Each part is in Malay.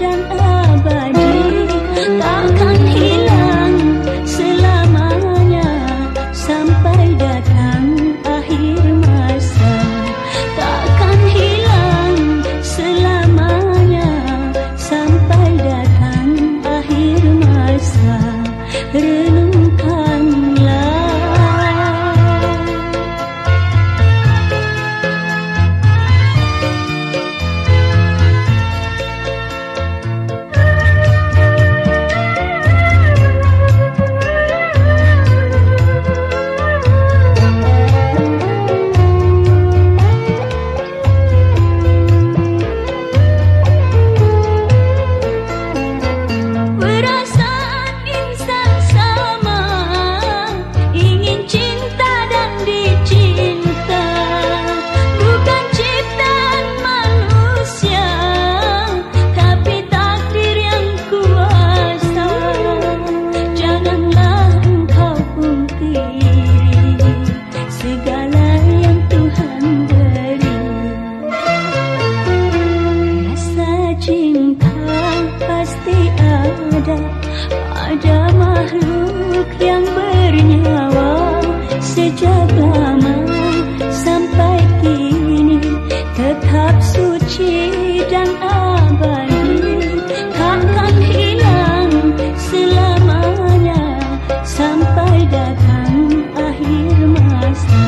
dan wajah makhluk yang bernyawa sejak lama sampai kini. Tetap suci dan abadi takkan hilang selamanya sampai datang akhir masa.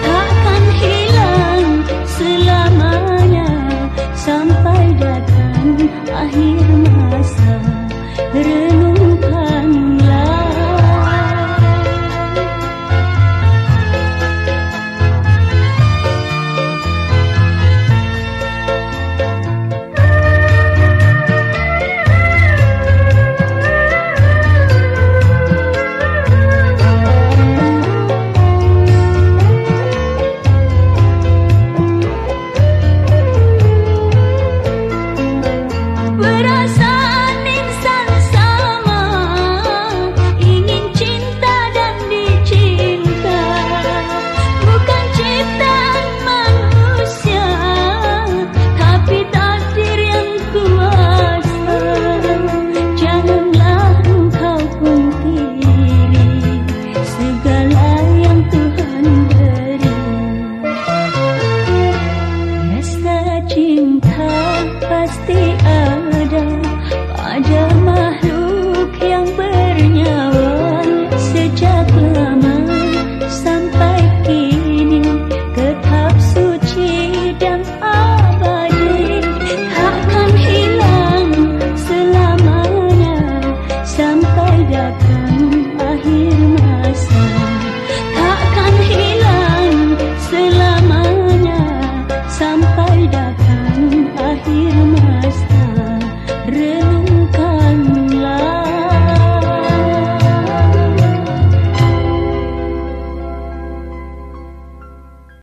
Takkan hilang selamanya sampai datang akhir masa. Renu